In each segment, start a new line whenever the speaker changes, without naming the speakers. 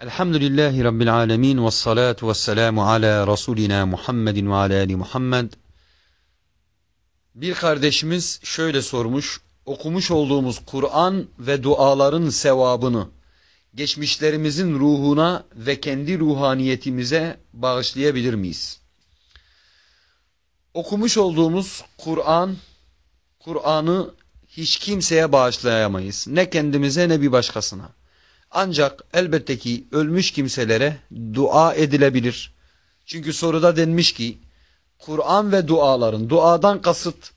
Elhamdülillahi Rabbil alemin ve salatu ve selamu ala Resulina Muhammedin ve ala Ali Muhammed. Bir kardeşimiz şöyle sormuş, okumuş olduğumuz Kur'an ve duaların sevabını geçmişlerimizin ruhuna ve kendi ruhaniyetimize bağışlayabilir miyiz? Okumuş olduğumuz Kur'an, Kur'an'ı hiç kimseye bağışlayamayız. Ne kendimize ne bir başkasına. Ancak elbette ki ölmüş kimselere dua edilebilir. Çünkü soruda denmiş ki Kur'an ve duaların duadan kasıt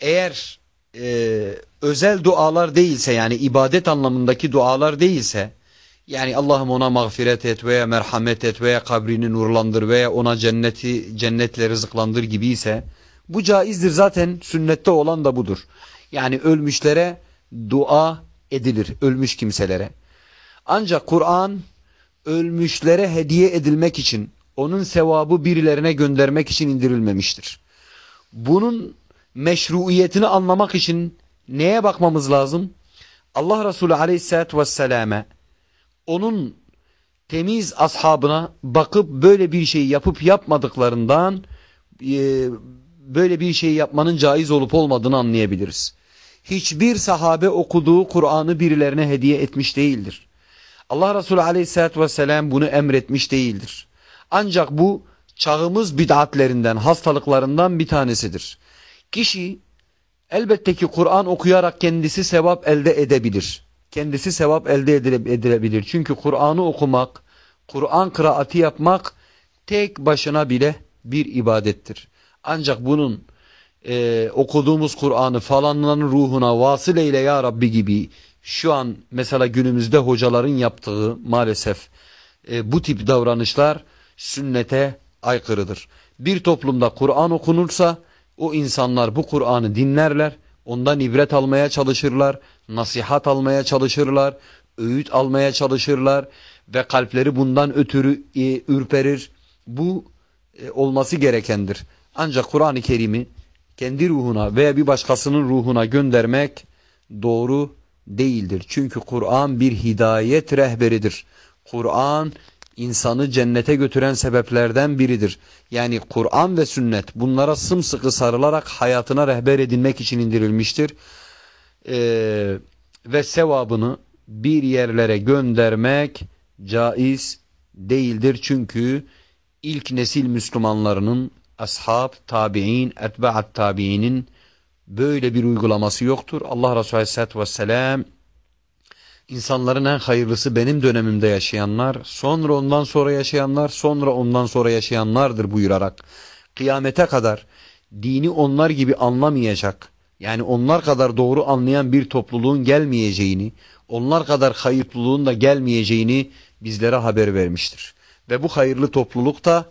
eğer e, özel dualar değilse yani ibadet anlamındaki dualar değilse yani Allah'ım ona mağfiret et veya merhamet et veya kabrini nurlandır veya ona cenneti cennetle rızıklandır gibi ise bu caizdir zaten sünnette olan da budur. Yani ölmüşlere dua edilir ölmüş kimselere. Ancak Kur'an ölmüşlere hediye edilmek için, onun sevabı birilerine göndermek için indirilmemiştir. Bunun meşruiyetini anlamak için neye bakmamız lazım? Allah Resulü aleyhissalatü vesselam'e onun temiz ashabına bakıp böyle bir şey yapıp yapmadıklarından e, böyle bir şey yapmanın caiz olup olmadığını anlayabiliriz. Hiçbir sahabe okuduğu Kur'an'ı birilerine hediye etmiş değildir. Allah Resulü aleyhissalatü vesselam bunu emretmiş değildir. Ancak bu çağımız bid'atlerinden, hastalıklarından bir tanesidir. Kişi elbette ki Kur'an okuyarak kendisi sevap elde edebilir. Kendisi sevap elde edilebilir. Çünkü Kur'an'ı okumak, Kur'an kıraati yapmak tek başına bile bir ibadettir. Ancak bunun e, okuduğumuz Kur'an'ı falanların ruhuna vasıl eyle ya Rabbi gibi şu an mesela günümüzde hocaların yaptığı maalesef e, bu tip davranışlar sünnete aykırıdır. Bir toplumda Kur'an okunursa o insanlar bu Kur'an'ı dinlerler, ondan ibret almaya çalışırlar, nasihat almaya çalışırlar, öğüt almaya çalışırlar ve kalpleri bundan ötürü e, ürperir. Bu e, olması gerekendir. Ancak Kur'an-ı Kerim'i kendi ruhuna veya bir başkasının ruhuna göndermek doğru değildir. Çünkü Kur'an bir hidayet rehberidir. Kur'an insanı cennete götüren sebeplerden biridir. Yani Kur'an ve sünnet bunlara sımsıkı sarılarak hayatına rehber edinmek için indirilmiştir. Ee, ve sevabını bir yerlere göndermek caiz değildir. Çünkü ilk nesil Müslümanlarının ashab, tabi'in, etba'at tabi'inin böyle bir uygulaması yoktur. Allah Resulü Aleyhisselatü Vesselam insanların en hayırlısı benim dönemimde yaşayanlar, sonra ondan sonra yaşayanlar, sonra ondan sonra yaşayanlardır buyurarak kıyamete kadar dini onlar gibi anlamayacak, yani onlar kadar doğru anlayan bir topluluğun gelmeyeceğini, onlar kadar hayırlılığın da gelmeyeceğini bizlere haber vermiştir. Ve bu hayırlı topluluk da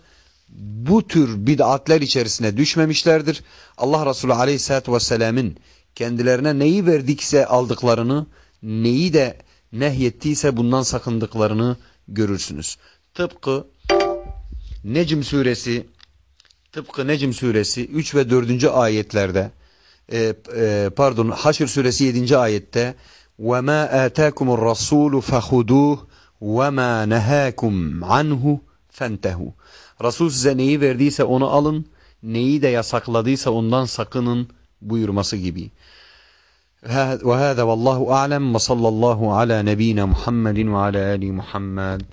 bu tür bid'atler içerisine düşmemişlerdir. Allah Resulü Aleyhisselatü Vesselam'ın kendilerine neyi verdikse aldıklarını, neyi de nehyettiyse bundan sakındıklarını görürsünüz. Tıpkı Necm suresi tıpkı Necm suresi 3 ve 4. ayetlerde e, e, pardon Haşr suresi 7. ayette وَمَا آتَاكُمُ الرَّسُولُ فَخُدُوهُ وَمَا نَهَاكُمْ عَنْهُ فَانْتَهُ Resul size neyi verdiyse onu alın, neyi de yasakladıysa ondan sakının buyurması gibi. وهذا والله أعلم وصلى الله على نبينا محمد وعلى آل محمد